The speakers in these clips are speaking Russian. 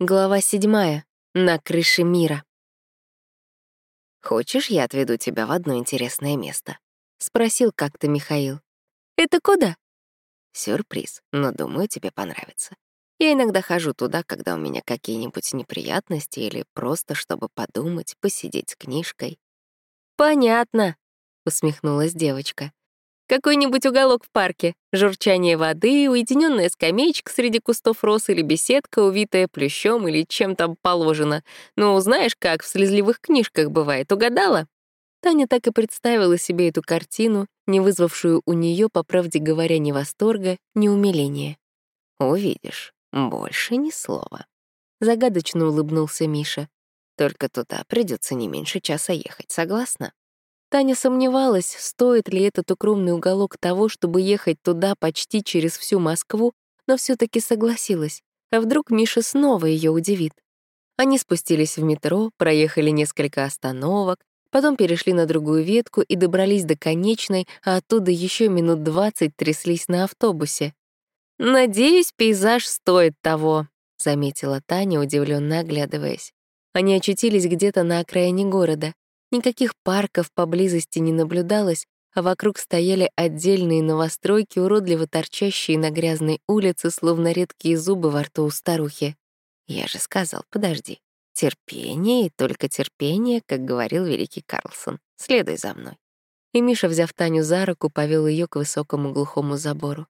Глава седьмая. На крыше мира. «Хочешь, я отведу тебя в одно интересное место?» — спросил как-то Михаил. «Это куда?» «Сюрприз, но думаю, тебе понравится. Я иногда хожу туда, когда у меня какие-нибудь неприятности или просто чтобы подумать, посидеть с книжкой». «Понятно», — усмехнулась девочка. Какой-нибудь уголок в парке, журчание воды, уединенная скамеечка среди кустов роз или беседка, увитая плющом или чем там положено. Ну, знаешь, как в слезливых книжках бывает, угадала? Таня так и представила себе эту картину, не вызвавшую у нее, по правде говоря, ни восторга, ни умиления. «Увидишь, больше ни слова», — загадочно улыбнулся Миша. «Только туда придется не меньше часа ехать, согласна?» Таня сомневалась, стоит ли этот укромный уголок того, чтобы ехать туда почти через всю Москву, но все таки согласилась. А вдруг Миша снова ее удивит? Они спустились в метро, проехали несколько остановок, потом перешли на другую ветку и добрались до конечной, а оттуда еще минут двадцать тряслись на автобусе. «Надеюсь, пейзаж стоит того», — заметила Таня, удивленно оглядываясь. Они очутились где-то на окраине города. Никаких парков поблизости не наблюдалось, а вокруг стояли отдельные новостройки, уродливо торчащие на грязной улице, словно редкие зубы во рту у старухи. Я же сказал, подожди. Терпение и только терпение, как говорил великий Карлсон. Следуй за мной. И Миша, взяв Таню за руку, повел ее к высокому глухому забору.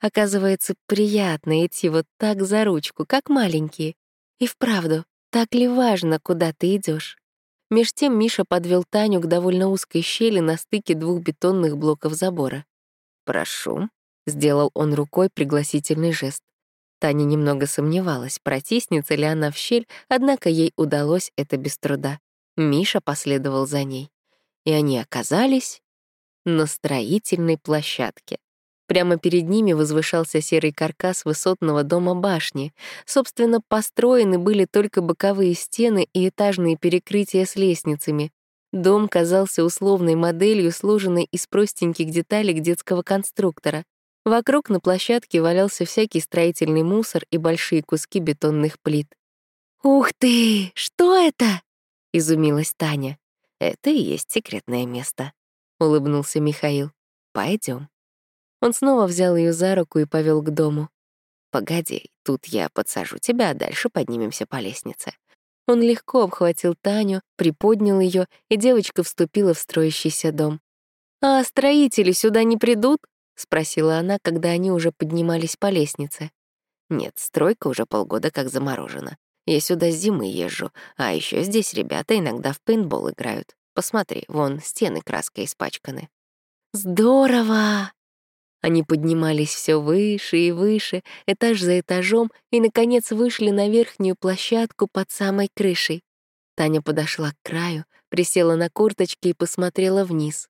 Оказывается, приятно идти вот так за ручку, как маленькие. И вправду, так ли важно, куда ты идешь? Меж тем Миша подвел Таню к довольно узкой щели на стыке двух бетонных блоков забора. «Прошу», — сделал он рукой пригласительный жест. Таня немного сомневалась, протиснется ли она в щель, однако ей удалось это без труда. Миша последовал за ней. И они оказались на строительной площадке. Прямо перед ними возвышался серый каркас высотного дома башни. Собственно, построены были только боковые стены и этажные перекрытия с лестницами. Дом казался условной моделью, сложенной из простеньких деталей детского конструктора. Вокруг на площадке валялся всякий строительный мусор и большие куски бетонных плит. «Ух ты! Что это?» — изумилась Таня. «Это и есть секретное место», — улыбнулся Михаил. Пойдем. Он снова взял ее за руку и повел к дому. «Погоди, тут я подсажу тебя, а дальше поднимемся по лестнице». Он легко обхватил Таню, приподнял ее, и девочка вступила в строящийся дом. «А строители сюда не придут?» — спросила она, когда они уже поднимались по лестнице. «Нет, стройка уже полгода как заморожена. Я сюда с зимы езжу, а еще здесь ребята иногда в пейнтбол играют. Посмотри, вон стены краской испачканы». «Здорово!» Они поднимались все выше и выше, этаж за этажом, и, наконец, вышли на верхнюю площадку под самой крышей. Таня подошла к краю, присела на курточки и посмотрела вниз.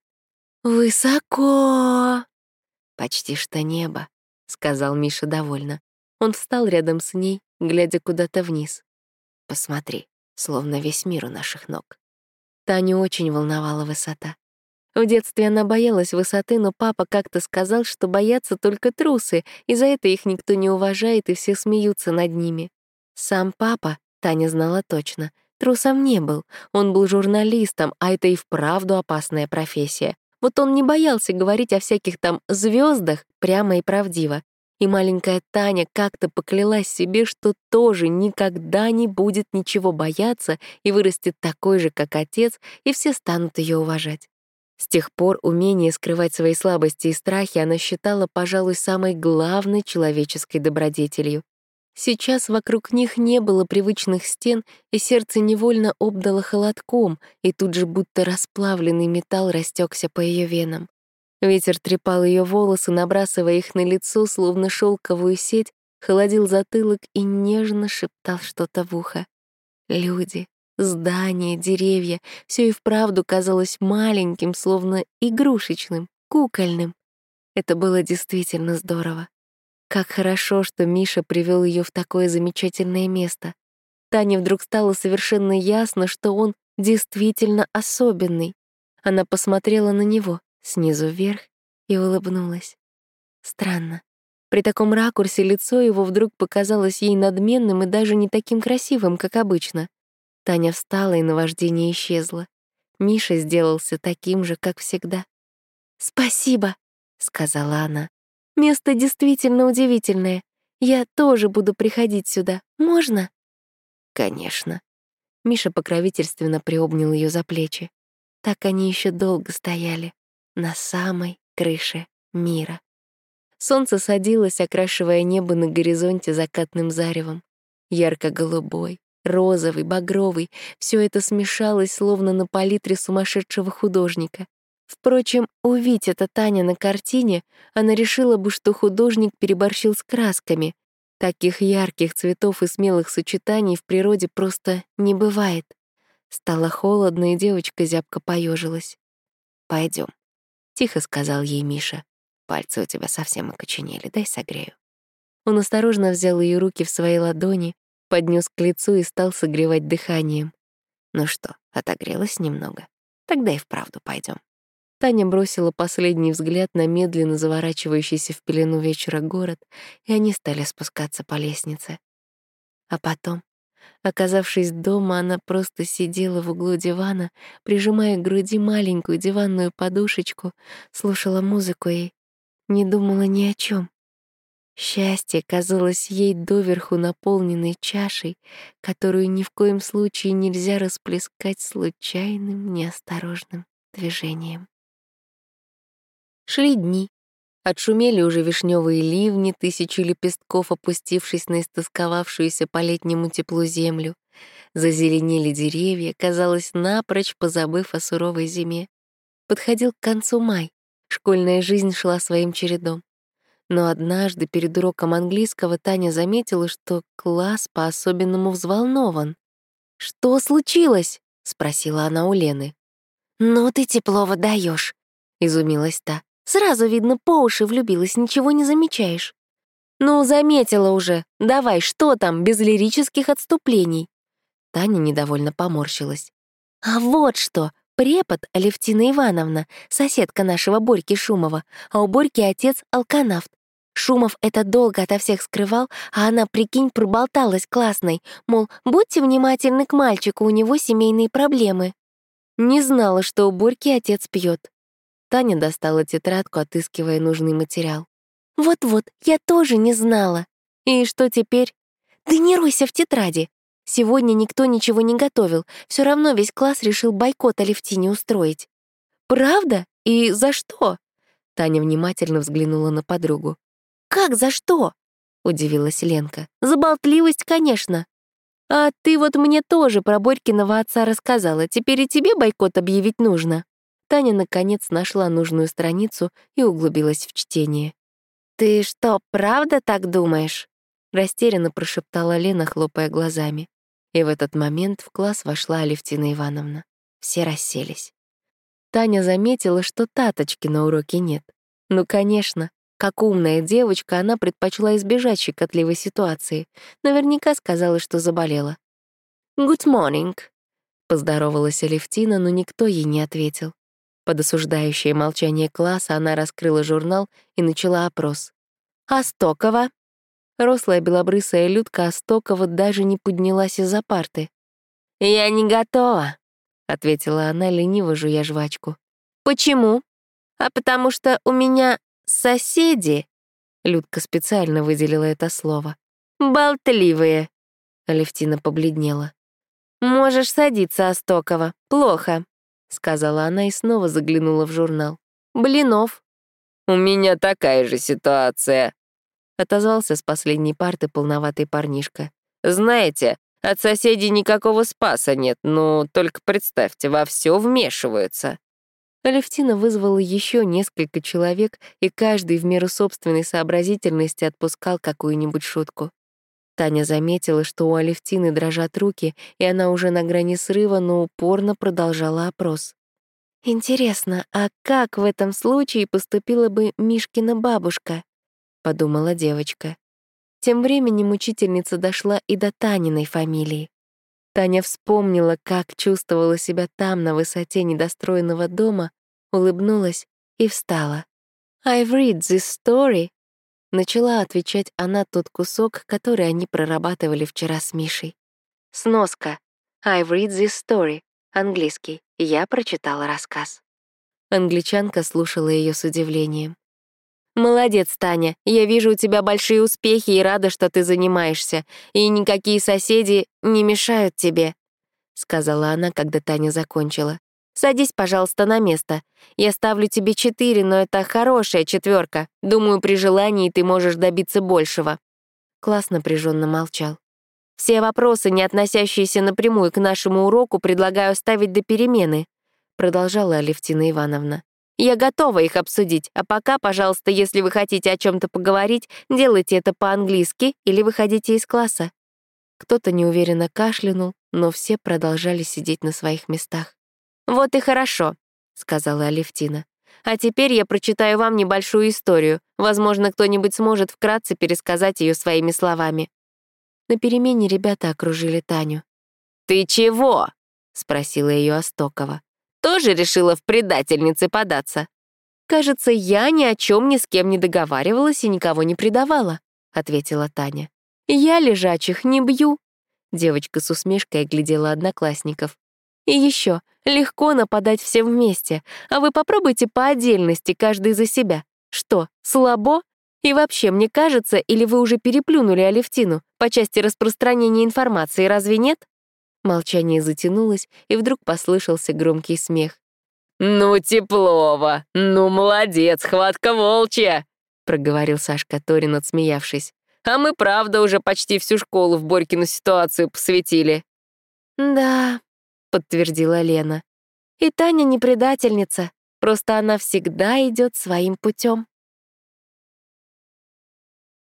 «Высоко!» «Почти что небо», — сказал Миша довольно. Он встал рядом с ней, глядя куда-то вниз. «Посмотри, словно весь мир у наших ног». Таню очень волновала высота. В детстве она боялась высоты, но папа как-то сказал, что боятся только трусы, и за это их никто не уважает, и все смеются над ними. Сам папа, Таня знала точно, трусом не был. Он был журналистом, а это и вправду опасная профессия. Вот он не боялся говорить о всяких там звездах прямо и правдиво. И маленькая Таня как-то поклялась себе, что тоже никогда не будет ничего бояться и вырастет такой же, как отец, и все станут ее уважать. С тех пор умение скрывать свои слабости и страхи она считала, пожалуй, самой главной человеческой добродетелью. Сейчас вокруг них не было привычных стен, и сердце невольно обдало холодком, и тут же будто расплавленный металл растекся по ее венам. Ветер трепал ее волосы, набрасывая их на лицо, словно шелковую сеть, холодил затылок и нежно шептал что-то в ухо. Люди, Здания, деревья — все и вправду казалось маленьким, словно игрушечным, кукольным. Это было действительно здорово. Как хорошо, что Миша привел ее в такое замечательное место. Тане вдруг стало совершенно ясно, что он действительно особенный. Она посмотрела на него снизу вверх и улыбнулась. Странно. При таком ракурсе лицо его вдруг показалось ей надменным и даже не таким красивым, как обычно. Таня встала, и наваждение исчезло. Миша сделался таким же, как всегда. «Спасибо», — сказала она. «Место действительно удивительное. Я тоже буду приходить сюда. Можно?» «Конечно». Миша покровительственно приобнял ее за плечи. Так они еще долго стояли на самой крыше мира. Солнце садилось, окрашивая небо на горизонте закатным заревом. Ярко-голубой, розовый, багровый — все это смешалось, словно на палитре сумасшедшего художника. Впрочем, увидеть это Таня на картине, она решила бы, что художник переборщил с красками. Таких ярких цветов и смелых сочетаний в природе просто не бывает. Стало холодно, и девочка зябко поежилась. Пойдем, тихо сказал ей Миша. Пальцы у тебя совсем окоченели, дай согрею. Он осторожно взял ее руки в свои ладони, поднес к лицу и стал согревать дыханием. Ну что, отогрелась немного? Тогда и вправду пойдем. Таня бросила последний взгляд на медленно заворачивающийся в пелену вечера город, и они стали спускаться по лестнице. А потом, оказавшись дома, она просто сидела в углу дивана, прижимая к груди маленькую диванную подушечку, слушала музыку и не думала ни о чем. Счастье казалось ей доверху наполненной чашей, которую ни в коем случае нельзя расплескать случайным, неосторожным движением. Шли дни. Отшумели уже вишневые ливни, тысячи лепестков, опустившись на истосковавшуюся по летнему теплу землю. Зазеленели деревья, казалось, напрочь позабыв о суровой зиме. Подходил к концу май. Школьная жизнь шла своим чередом. Но однажды перед уроком английского Таня заметила, что класс по-особенному взволнован. «Что случилось?» — спросила она у Лены. «Ну ты тепло выдаешь, изумилась та. «Сразу видно, по уши влюбилась, ничего не замечаешь». «Ну, заметила уже. Давай, что там, без лирических отступлений?» Таня недовольно поморщилась. «А вот что! Препод Алевтина Ивановна, соседка нашего Борьки Шумова, а у Борьки отец — алканавт. Шумов это долго ото всех скрывал, а она, прикинь, проболталась классной, мол, будьте внимательны к мальчику, у него семейные проблемы. Не знала, что у Борьки отец пьет. Таня достала тетрадку, отыскивая нужный материал. «Вот-вот, я тоже не знала. И что теперь?» «Да не ройся в тетради. Сегодня никто ничего не готовил, все равно весь класс решил бойкот Алевтине устроить. «Правда? И за что?» Таня внимательно взглянула на подругу. «Как за что?» — удивилась Ленка. «За болтливость, конечно. А ты вот мне тоже про Борькиного отца рассказала. Теперь и тебе бойкот объявить нужно». Таня, наконец, нашла нужную страницу и углубилась в чтение. «Ты что, правда так думаешь?» — растерянно прошептала Лена, хлопая глазами. И в этот момент в класс вошла Алевтина Ивановна. Все расселись. Таня заметила, что таточки на уроке нет. Ну, конечно, как умная девочка, она предпочла избежать щекотливой ситуации. Наверняка сказала, что заболела. «Good morning», — поздоровалась Алевтина, но никто ей не ответил. Под осуждающее молчание класса она раскрыла журнал и начала опрос. «Астокова», Рослая белобрысая Людка Остокова даже не поднялась из-за парты. «Я не готова», — ответила она, лениво жуя жвачку. «Почему?» «А потому что у меня соседи...» Людка специально выделила это слово. «Болтливые», — Алевтина побледнела. «Можешь садиться, Остокова. Плохо», — сказала она и снова заглянула в журнал. «Блинов». «У меня такая же ситуация», отозвался с последней парты полноватый парнишка. «Знаете, от соседей никакого спаса нет, ну, только представьте, во все вмешиваются». Алевтина вызвала еще несколько человек, и каждый в меру собственной сообразительности отпускал какую-нибудь шутку. Таня заметила, что у Алевтины дрожат руки, и она уже на грани срыва, но упорно продолжала опрос. «Интересно, а как в этом случае поступила бы Мишкина бабушка?» — подумала девочка. Тем временем учительница дошла и до Таниной фамилии. Таня вспомнила, как чувствовала себя там, на высоте недостроенного дома, улыбнулась и встала. «I've read this story», Начала отвечать она тот кусок, который они прорабатывали вчера с Мишей. Сноска. I read this story. Английский. Я прочитала рассказ. Англичанка слушала ее с удивлением. «Молодец, Таня. Я вижу у тебя большие успехи и рада, что ты занимаешься. И никакие соседи не мешают тебе», — сказала она, когда Таня закончила. «Садись, пожалуйста, на место. Я ставлю тебе четыре, но это хорошая четверка. Думаю, при желании ты можешь добиться большего». Класс напряженно молчал. «Все вопросы, не относящиеся напрямую к нашему уроку, предлагаю ставить до перемены», продолжала Алевтина Ивановна. Я готова их обсудить, а пока, пожалуйста, если вы хотите о чем то поговорить, делайте это по-английски или выходите из класса». Кто-то неуверенно кашлянул, но все продолжали сидеть на своих местах. «Вот и хорошо», — сказала Алевтина. «А теперь я прочитаю вам небольшую историю. Возможно, кто-нибудь сможет вкратце пересказать ее своими словами». На перемене ребята окружили Таню. «Ты чего?» — спросила ее Остокова тоже решила в предательнице податься. «Кажется, я ни о чем ни с кем не договаривалась и никого не предавала», — ответила Таня. «Я лежачих не бью». Девочка с усмешкой оглядела одноклассников. «И еще, легко нападать всем вместе, а вы попробуйте по отдельности, каждый за себя. Что, слабо? И вообще, мне кажется, или вы уже переплюнули Алевтину по части распространения информации, разве нет?» Молчание затянулось, и вдруг послышался громкий смех. «Ну, теплово! Ну, молодец, хватка волчья!» — проговорил Сашка Торин, отсмеявшись. «А мы, правда, уже почти всю школу в Борькину ситуацию посвятили». «Да», — подтвердила Лена. «И Таня не предательница, просто она всегда идет своим путем.